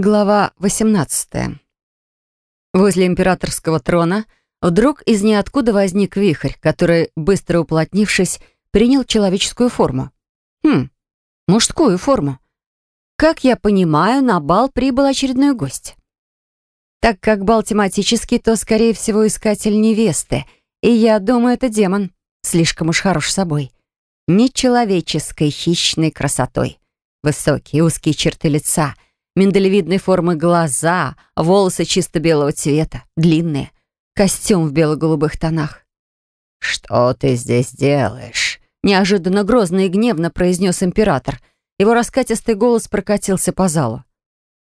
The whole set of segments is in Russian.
Глава 18. Возле императорского трона вдруг из ниоткуда возник вихрь, который, быстро уплотнившись, принял человеческую форму. Хм, мужскую форму. Как я понимаю, на бал прибыл очередной гость. Так как бал тематический, то, скорее всего, искатель невесты. И я думаю, это демон. Слишком уж хорош собой. Нечеловеческой хищной красотой. Высокие узкие черты лица — миндалевидной формы глаза, волосы чисто белого цвета, длинные, костюм в бело-голубых тонах. «Что ты здесь делаешь?» Неожиданно грозно и гневно произнес император. Его раскатистый голос прокатился по залу.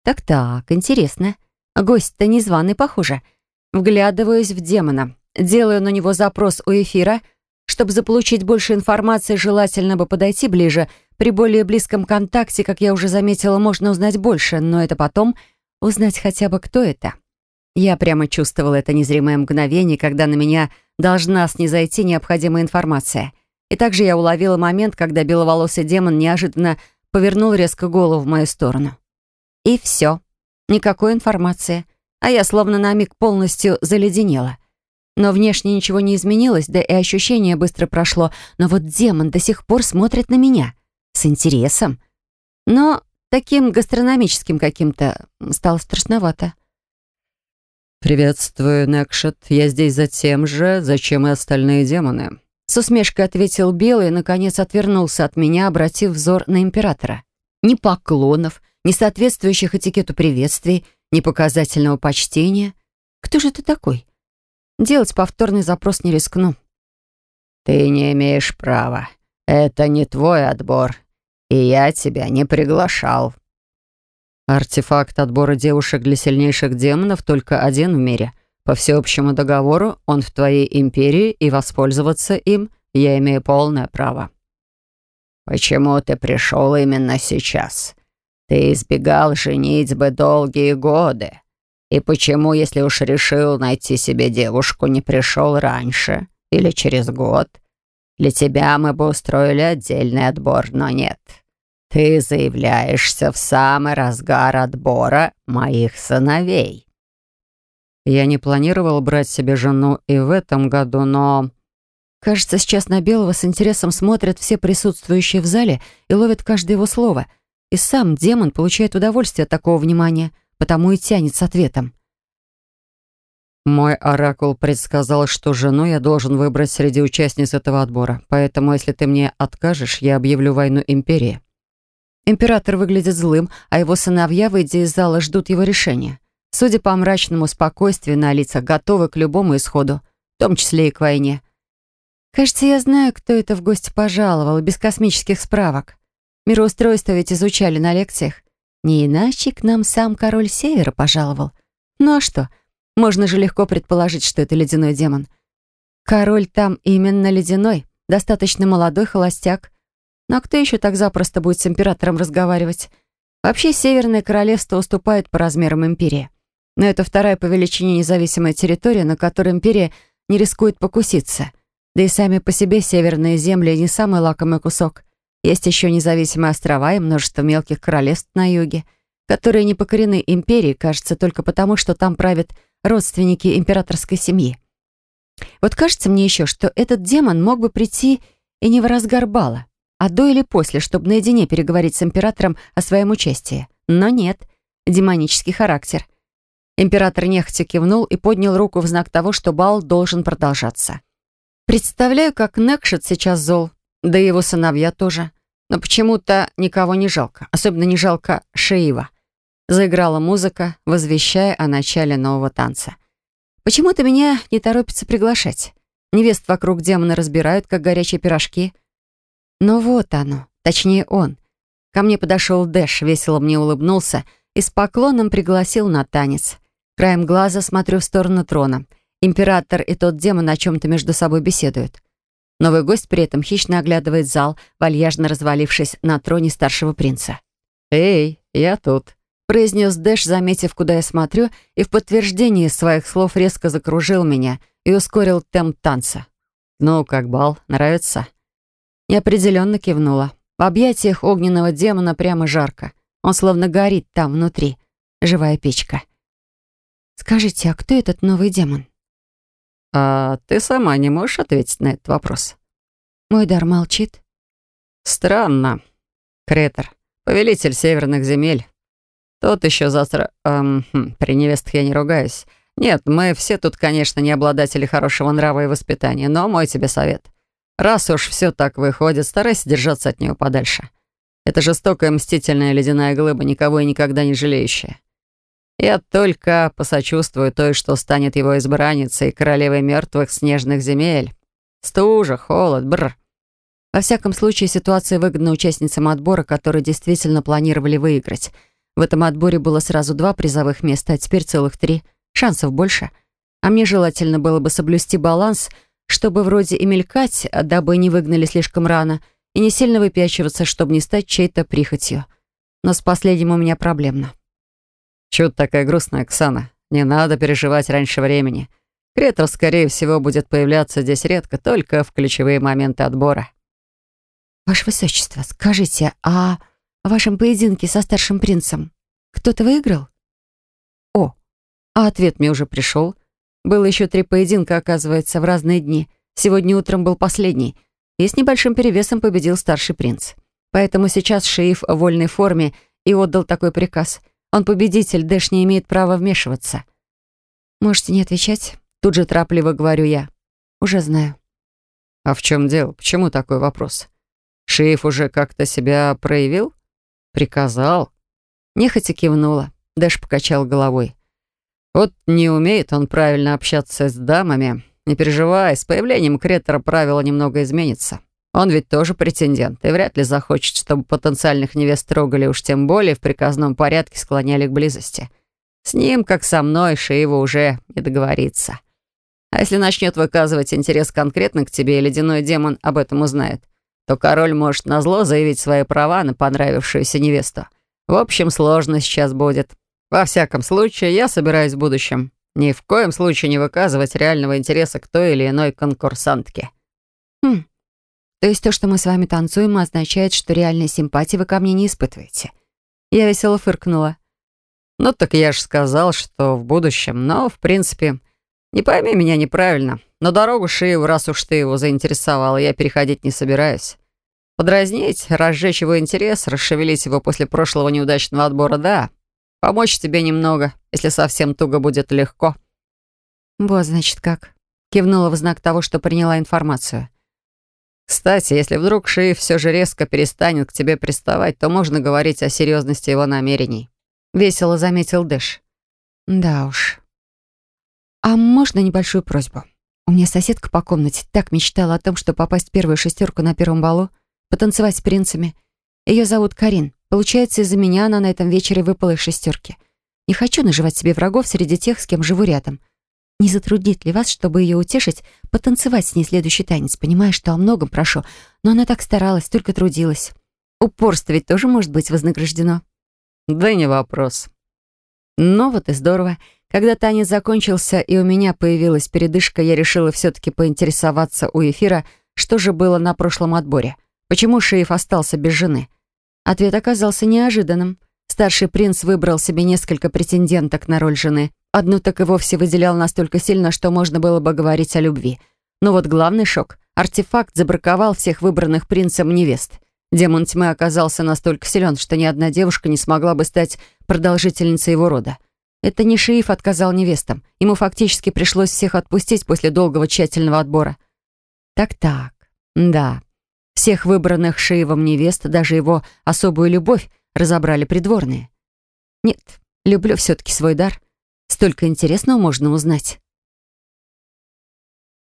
«Так-так, интересно. Гость-то незваный, похоже. Вглядываюсь в демона. Делаю на него запрос у эфира. Чтобы заполучить больше информации, желательно бы подойти ближе — при более близком контакте, как я уже заметила, можно узнать больше, но это потом узнать хотя бы, кто это. Я прямо чувствовала это незримое мгновение, когда на меня должна снизойти необходимая информация. И также я уловила момент, когда беловолосый демон неожиданно повернул резко голову в мою сторону. И все. Никакой информации. А я словно на миг полностью заледенела. Но внешне ничего не изменилось, да и ощущение быстро прошло. Но вот демон до сих пор смотрит на меня с интересом. Но таким гастрономическим каким-то стало страшновато. «Приветствую, Некшет. Я здесь за тем же, зачем и остальные демоны». С усмешкой ответил Белый и, наконец, отвернулся от меня, обратив взор на императора. Ни поклонов, ни соответствующих этикету приветствий, ни показательного почтения. Кто же ты такой? Делать повторный запрос не рискну. «Ты не имеешь права. Это не твой отбор и я тебя не приглашал». Артефакт отбора девушек для сильнейших демонов только один в мире. По всеобщему договору он в твоей империи, и воспользоваться им я имею полное право. «Почему ты пришел именно сейчас? Ты избегал женитьбы долгие годы. И почему, если уж решил найти себе девушку, не пришел раньше или через год?» Для тебя мы бы устроили отдельный отбор, но нет. Ты заявляешься в самый разгар отбора моих сыновей». Я не планировал брать себе жену и в этом году, но... Кажется, сейчас на Белого с интересом смотрят все присутствующие в зале и ловят каждое его слово. И сам демон получает удовольствие от такого внимания, потому и тянет с ответом. Мой оракул предсказал, что жену я должен выбрать среди участниц этого отбора. Поэтому, если ты мне откажешь, я объявлю войну империи. Император выглядит злым, а его сыновья, выйдя из зала, ждут его решения. Судя по мрачному спокойствию на лицах, готовы к любому исходу, в том числе и к войне. Кажется, я знаю, кто это в гости пожаловал, без космических справок. Мироустройство ведь изучали на лекциях. Не иначе к нам сам король Севера пожаловал. Ну а что, можно же легко предположить, что это ледяной демон. Король там именно ледяной, достаточно молодой холостяк. Но кто еще так запросто будет с императором разговаривать? Вообще, Северное Королевство уступает по размерам империи. Но это вторая по величине независимая территория, на которой империя не рискует покуситься. Да и сами по себе северные земли не самый лакомый кусок. Есть еще независимые острова и множество мелких королевств на юге, которые не покорены империей, кажется, только потому, что там правит родственники императорской семьи. Вот кажется мне еще, что этот демон мог бы прийти и не в разгар бала, а до или после, чтобы наедине переговорить с императором о своем участии. Но нет, демонический характер. Император нехотя кивнул и поднял руку в знак того, что бал должен продолжаться. Представляю, как Некшет сейчас зол, да и его сыновья тоже. Но почему-то никого не жалко, особенно не жалко Шеива. Заиграла музыка, возвещая о начале нового танца. Почему-то меня не торопится приглашать. Невест вокруг демона разбирают, как горячие пирожки. Но вот оно, точнее он. Ко мне подошел Дэш, весело мне улыбнулся и с поклоном пригласил на танец. Краем глаза смотрю в сторону трона. Император и тот демон о чем-то между собой беседуют. Новый гость при этом хищно оглядывает зал, вальяжно развалившись на троне старшего принца. «Эй, я тут», произнес Дэш, заметив, куда я смотрю, и в подтверждении своих слов резко закружил меня и ускорил темп танца. «Ну, как бал, нравится?» Неопределенно кивнула. В объятиях огненного демона прямо жарко. Он словно горит там, внутри. живая печка. «Скажите, а кто этот новый демон?» «А ты сама не можешь ответить на этот вопрос?» Мой дар молчит. «Странно. Кретор, повелитель северных земель. Тот еще завтра... Эм, хм, при невестах я не ругаюсь. Нет, мы все тут, конечно, не обладатели хорошего нрава и воспитания, но мой тебе совет. Раз уж все так выходит, старайся держаться от него подальше. Это жестокая, мстительная ледяная глыба, никого и никогда не жалеющая. Я только посочувствую той, что станет его избранницей, королевой мертвых снежных земель. Стужа, холод, бр. Во всяком случае, ситуация выгодна участницам отбора, которые действительно планировали выиграть. В этом отборе было сразу два призовых места, а теперь целых три — Шансов больше. А мне желательно было бы соблюсти баланс, чтобы вроде и мелькать, дабы не выгнали слишком рано, и не сильно выпячиваться, чтобы не стать чьей-то прихотью. Но с последним у меня проблемно. Чего ты такая грустная, Оксана? Не надо переживать раньше времени. Кретор, скорее всего, будет появляться здесь редко, только в ключевые моменты отбора. Ваше Высочество, скажите, а в вашем поединке со старшим принцем кто-то выиграл? А ответ мне уже пришел. Было еще три поединка, оказывается, в разные дни. Сегодня утром был последний. И с небольшим перевесом победил старший принц. Поэтому сейчас шеиф в вольной форме и отдал такой приказ. Он победитель, Дэш не имеет права вмешиваться. Можете не отвечать. Тут же торопливо говорю я. Уже знаю. А в чем дело? Почему такой вопрос? Шеиф уже как-то себя проявил? Приказал? Нехотя кивнула. Дэш покачал головой. Вот не умеет он правильно общаться с дамами. Не переживай, с появлением Кретора правила немного изменится. Он ведь тоже претендент, и вряд ли захочет, чтобы потенциальных невест трогали, уж тем более в приказном порядке склоняли к близости. С ним, как со мной, Шиева уже не договорится. А если начнет выказывать интерес конкретно к тебе, и ледяной демон об этом узнает, то король может назло заявить свои права на понравившуюся невесту. В общем, сложно сейчас будет. Во всяком случае, я собираюсь в будущем ни в коем случае не выказывать реального интереса к той или иной конкурсантке. Хм. То есть то, что мы с вами танцуем, означает, что реальной симпатии вы ко мне не испытываете. Я весело фыркнула. Ну так я же сказал, что в будущем, но, в принципе, не пойми меня неправильно. На дорогу шею, раз уж ты его заинтересовала, я переходить не собираюсь. Подразнить, разжечь его интерес, расшевелить его после прошлого неудачного отбора, да. Помочь тебе немного, если совсем туго будет легко». «Вот, значит, как». Кивнула в знак того, что приняла информацию. «Кстати, если вдруг Ши все же резко перестанет к тебе приставать, то можно говорить о серьезности его намерений». Весело заметил Дэш. «Да уж». «А можно небольшую просьбу? У меня соседка по комнате так мечтала о том, чтобы попасть в первую шестерку на первом балу, потанцевать с принцами. Ее зовут Карин. Получается, из-за меня она на этом вечере выпала из шестерки. Не хочу наживать себе врагов среди тех, с кем живу рядом. Не затруднит ли вас, чтобы ее утешить, потанцевать с ней следующий танец? Понимаю, что о многом прошу, но она так старалась, только трудилась. Упорство ведь тоже может быть вознаграждено. Да не вопрос. Ну вот и здорово. Когда танец закончился и у меня появилась передышка, я решила все-таки поинтересоваться у эфира, что же было на прошлом отборе. Почему Шеев остался без жены? Ответ оказался неожиданным. Старший принц выбрал себе несколько претенденток на роль жены. Одну так и вовсе выделял настолько сильно, что можно было бы говорить о любви. Но вот главный шок — артефакт забраковал всех выбранных принцем невест. Демон тьмы оказался настолько силен, что ни одна девушка не смогла бы стать продолжительницей его рода. Это не шииф отказал невестам. Ему фактически пришлось всех отпустить после долгого тщательного отбора. Так-так, да, всех выбранных Шиевом невест, даже его особую любовь, разобрали придворные. Нет, люблю все-таки свой дар. Столько интересного можно узнать.